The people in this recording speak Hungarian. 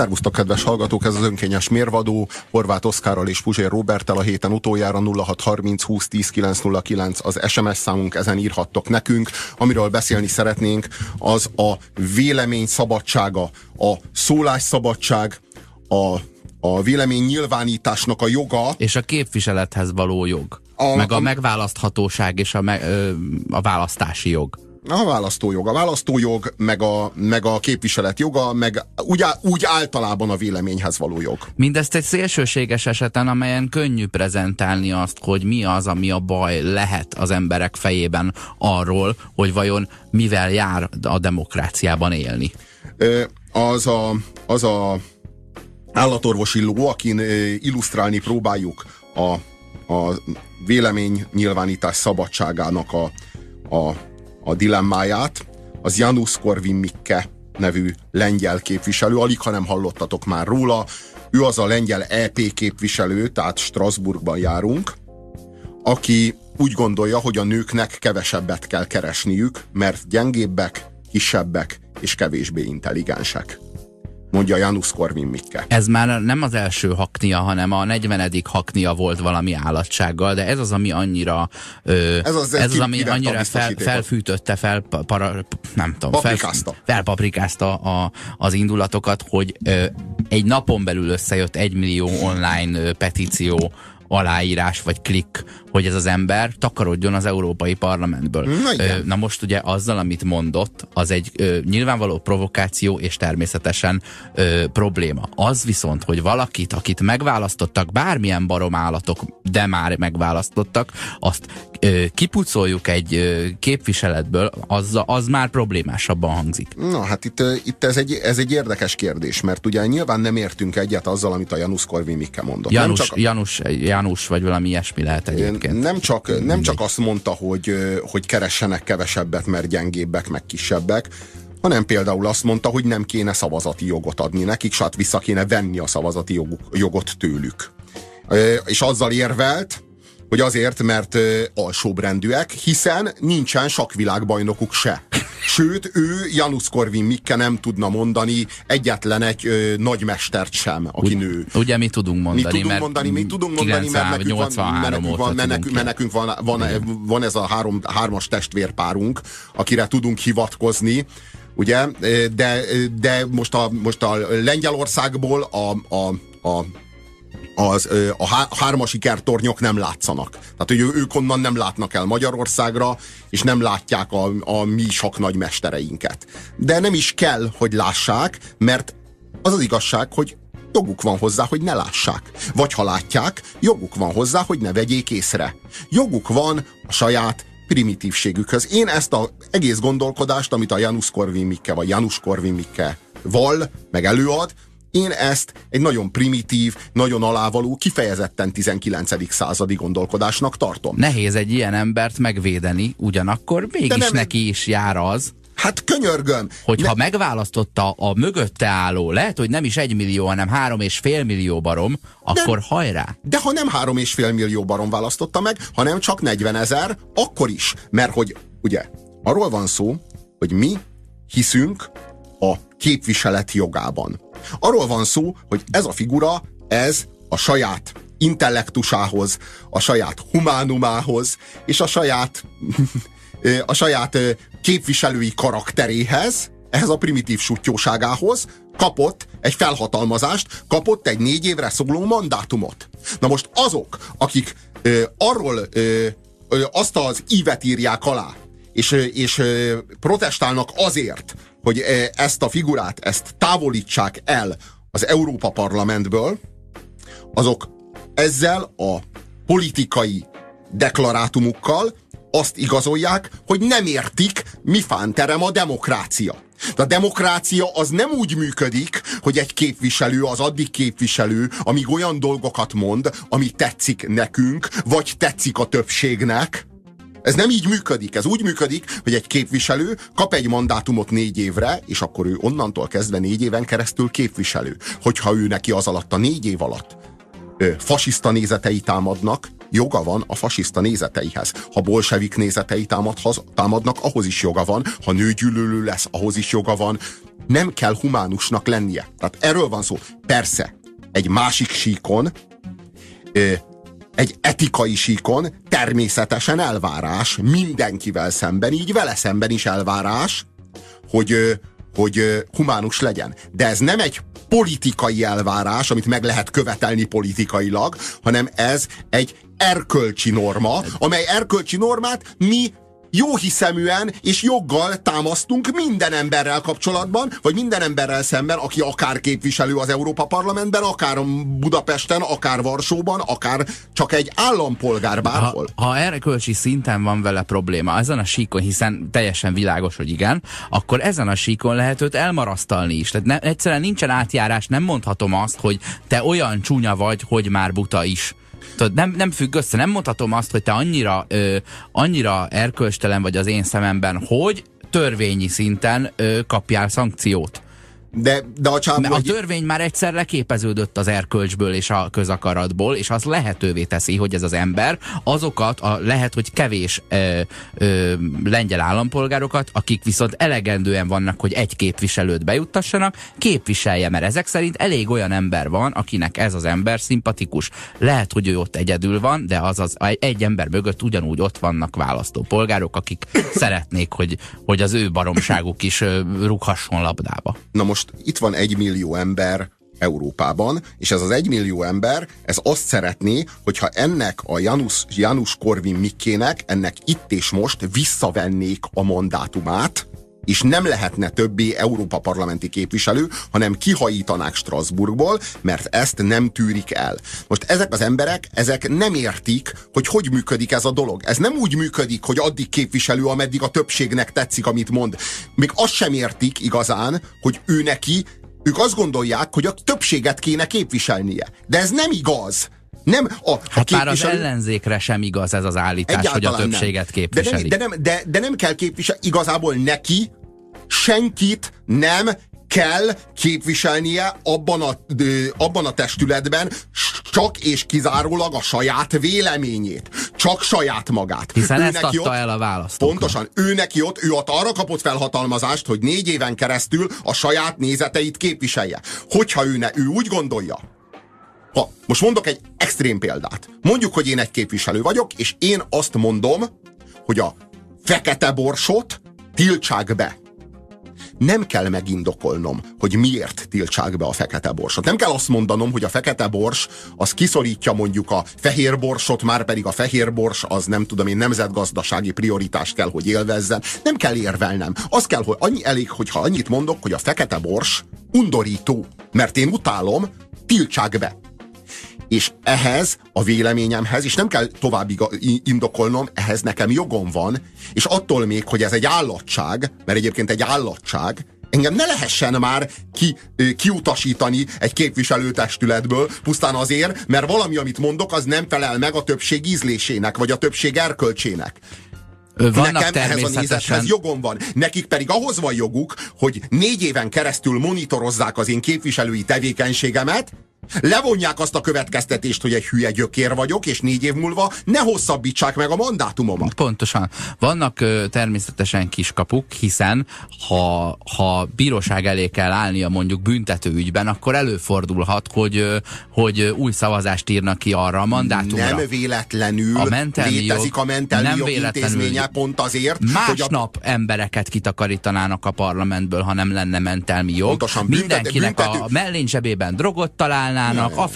Szervusztok, kedves hallgatók, ez az önkényes mérvadó. Horváth Oszkárral és Puzsér Robertel a héten utoljára 0630 20 10 909 az SMS számunk, ezen írhattok nekünk. Amiről beszélni szeretnénk, az a vélemény szabadsága, a szólásszabadság, a, a vélemény nyilvánításnak a joga. És a képviselethez való jog. A, meg a, a megválaszthatóság és a, me, a választási jog. A választójog. A választójog, meg a, meg a képviselet joga, meg úgy, úgy általában a véleményhez való jog. Mindezt egy szélsőséges eseten, amelyen könnyű prezentálni azt, hogy mi az, ami a baj lehet az emberek fejében arról, hogy vajon mivel jár a demokráciában élni. Az a, az a állatorvosi ló, akin illusztrálni próbáljuk a, a vélemény nyilvánítás szabadságának a, a a dilemmáját, az Janusz Korvin Mikke nevű lengyel képviselő, alig ha nem hallottatok már róla, ő az a lengyel EP képviselő, tehát Strasbourgban járunk, aki úgy gondolja, hogy a nőknek kevesebbet kell keresniük, mert gyengébbek, kisebbek és kevésbé intelligensek mondja Janusz Korvin Mikke. Ez már nem az első haknia, hanem a 40. haknia volt valami állatsággal, de ez az, ami annyira ö, ez az, ez az ami annyira fel, felfűtötte, fel, para, nem tudom, fel, felpaprikázta a, az indulatokat, hogy ö, egy napon belül összejött egy millió online petíció aláírás vagy klik, hogy ez az ember takarodjon az Európai Parlamentből. Na, ö, na most ugye azzal, amit mondott, az egy ö, nyilvánvaló provokáció és természetesen ö, probléma. Az viszont, hogy valakit, akit megválasztottak, bármilyen barom állatok, de már megválasztottak, azt ö, kipucoljuk egy ö, képviseletből, az, az már problémásabban hangzik. Na hát itt, itt ez, egy, ez egy érdekes kérdés, mert ugye nyilván nem értünk egyet azzal, amit a Janusz Korvin Mikke mondott. Janus, nem csak a... Janus, Janus, vagy valami ilyesmi lehet egyébként. Nem csak, nem csak azt mondta, hogy, hogy keressenek kevesebbet, mert gyengébbek, meg kisebbek, hanem például azt mondta, hogy nem kéne szavazati jogot adni nekik, sát vissza kéne venni a szavazati jogot tőlük. És azzal érvelt, hogy azért, mert alsóbrendűek, hiszen nincsen sakvilágbajnokuk se. Sőt, ő Janusz Korvin Mikke nem tudna mondani egyetlen egy ö, nagymestert sem, aki Ugy, nő. Ugye mi tudunk mondani, mi tudunk mert mondani, mi tudunk mondani, 90, mert nekünk van, mert nekünk van, mert nekünk, mert nekünk van, van, van ez a három, hármas testvérpárunk, akire tudunk hivatkozni, ugye, de, de most, a, most a Lengyelországból a, a, a az, a hármas ikertornyok nem látszanak. Tehát, hogy ők onnan nem látnak el Magyarországra, és nem látják a, a mi sok nagy mestereinket. De nem is kell, hogy lássák, mert az az igazság, hogy joguk van hozzá, hogy ne lássák. Vagy ha látják, joguk van hozzá, hogy ne vegyék észre. Joguk van a saját primitívségükhöz. Én ezt az egész gondolkodást, amit a Janusz Korvin Mikke, vagy Janus Korvin Mikke val, meg előad, én ezt egy nagyon primitív, nagyon alávaló, kifejezetten 19. századi gondolkodásnak tartom. Nehéz egy ilyen embert megvédeni, ugyanakkor mégis nem, neki is jár az, Hát könyörgöm. Hogyha ne... megválasztotta a mögötte álló, lehet, hogy nem is egy millió, hanem három és fél millió barom, akkor de, hajrá. De ha nem három és fél millió barom választotta meg, hanem csak 40 ezer, akkor is. Mert hogy ugye arról van szó, hogy mi hiszünk a képviselet jogában. Arról van szó, hogy ez a figura, ez a saját intellektusához, a saját humánumához, és a saját, a saját képviselői karakteréhez, ehhez a primitív sutyóságához kapott egy felhatalmazást, kapott egy négy évre szóló mandátumot. Na most azok, akik ö, arról ö, ö, azt az ívet írják alá, és, és protestálnak azért, hogy ezt a figurát, ezt távolítsák el az Európa Parlamentből, azok ezzel a politikai deklarátumukkal azt igazolják, hogy nem értik, mi fánterem a demokrácia. De a demokrácia az nem úgy működik, hogy egy képviselő az addig képviselő, amíg olyan dolgokat mond, ami tetszik nekünk, vagy tetszik a többségnek, ez nem így működik. Ez úgy működik, hogy egy képviselő kap egy mandátumot négy évre, és akkor ő onnantól kezdve négy éven keresztül képviselő. Hogyha ő neki az alatt a négy év alatt ö, fasiszta nézetei támadnak, joga van a fasiszta nézeteihez. Ha bolsevik nézetei támadhoz, támadnak, ahhoz is joga van. Ha nőgyűlölő lesz, ahhoz is joga van. Nem kell humánusnak lennie. Tehát erről van szó. Persze, egy másik síkon, egy etikai síkon természetesen elvárás mindenkivel szemben, így vele szemben is elvárás, hogy, hogy humánus legyen. De ez nem egy politikai elvárás, amit meg lehet követelni politikailag, hanem ez egy erkölcsi norma, amely erkölcsi normát mi jó hiszeműen és joggal támasztunk minden emberrel kapcsolatban, vagy minden emberrel szemben, aki akár képviselő az Európa Parlamentben, akár Budapesten, akár Varsóban, akár csak egy állampolgár bárhol. Ha, ha erkölcsi szinten van vele probléma, ezen a síkon, hiszen teljesen világos, hogy igen, akkor ezen a síkon lehet őt elmarasztalni is. Tehát ne, egyszerűen nincsen átjárás, nem mondhatom azt, hogy te olyan csúnya vagy, hogy már buta is. Tudod, nem, nem függ össze, nem mondhatom azt, hogy te annyira, ö, annyira erkölcstelen vagy az én szememben, hogy törvényi szinten ö, kapjál szankciót. De, de a, csáv, a törvény már egyszer leképeződött az erkölcsből és a közakaratból, és az lehetővé teszi, hogy ez az ember azokat a lehet, hogy kevés ö, ö, lengyel állampolgárokat, akik viszont elegendően vannak, hogy egy képviselőt bejuttassanak, képviselje, mert ezek szerint elég olyan ember van, akinek ez az ember szimpatikus. Lehet, hogy ő ott egyedül van, de az az egy ember mögött ugyanúgy ott vannak választópolgárok, akik szeretnék, hogy, hogy az ő baromságuk is rúghasson labdába. Na most most itt van egy millió ember Európában, és ez az egymillió ember, ez azt szeretné, hogyha ennek a Janus, Janus Korvin Mikkének, ennek itt és most visszavennék a mandátumát, és nem lehetne többé Európa parlamenti képviselő, hanem kihajítanák Strasbourgból, mert ezt nem tűrik el. Most ezek az emberek, ezek nem értik, hogy hogy működik ez a dolog. Ez nem úgy működik, hogy addig képviselő, ameddig a többségnek tetszik, amit mond. Még azt sem értik igazán, hogy ő neki, ők azt gondolják, hogy a többséget kéne képviselnie. De ez nem igaz. Nem a, hát a képviselő... már az ellenzékre sem igaz ez az állítás, Egyáltalán hogy a többséget nem. képviseli. De nem, de, nem, de, de nem kell képviselni, igazából neki senkit nem kell képviselnie abban a, ö, abban a testületben csak és kizárólag a saját véleményét. Csak saját magát. Hiszen ő ezt adta ott, el a választóknak. Pontosan. Ő neki ott, ő ott arra kapott felhatalmazást, hogy négy éven keresztül a saját nézeteit képviselje. Hogyha ő, ne, ő úgy gondolja, ha most mondok egy extrém példát. Mondjuk, hogy én egy képviselő vagyok, és én azt mondom, hogy a fekete borsot tiltsák be nem kell megindokolnom, hogy miért tiltsák be a fekete borsot. Nem kell azt mondanom, hogy a fekete bors az kiszorítja mondjuk a fehér borsot, már pedig a fehér bors az nem tudom én nemzetgazdasági prioritást kell, hogy élvezzen. Nem kell érvelnem. Az kell, hogy annyi elég, hogyha annyit mondok, hogy a fekete bors undorító, mert én utálom, tiltsák be és ehhez a véleményemhez, és nem kell tovább indokolnom, ehhez nekem jogom van, és attól még, hogy ez egy állatság, mert egyébként egy állatság, engem ne lehessen már ki, kiutasítani egy képviselőtestületből, pusztán azért, mert valami, amit mondok, az nem felel meg a többség ízlésének, vagy a többség erkölcsének. Vannak Nekem ehhez a nézethez jogom van. Nekik pedig ahhoz van joguk, hogy négy éven keresztül monitorozzák az én képviselői tevékenységemet, levonják azt a következtetést, hogy egy hülye gyökér vagyok, és négy év múlva ne hosszabbítsák meg a mandátumomat. Pontosan. Vannak ö, természetesen kiskapuk, hiszen ha, ha bíróság elé kell állnia mondjuk büntető ügyben, akkor előfordulhat, hogy, ö, hogy új szavazást írnak ki arra a mandátumra. Nem véletlenül a létezik a mentelmi nem intézménye pont azért, másnap a... embereket kitakarítanának a parlamentből, ha nem lenne mentelmi jog. Pontosan, Mindenkinek büntető... a mellényzsebében drogot találnának, afele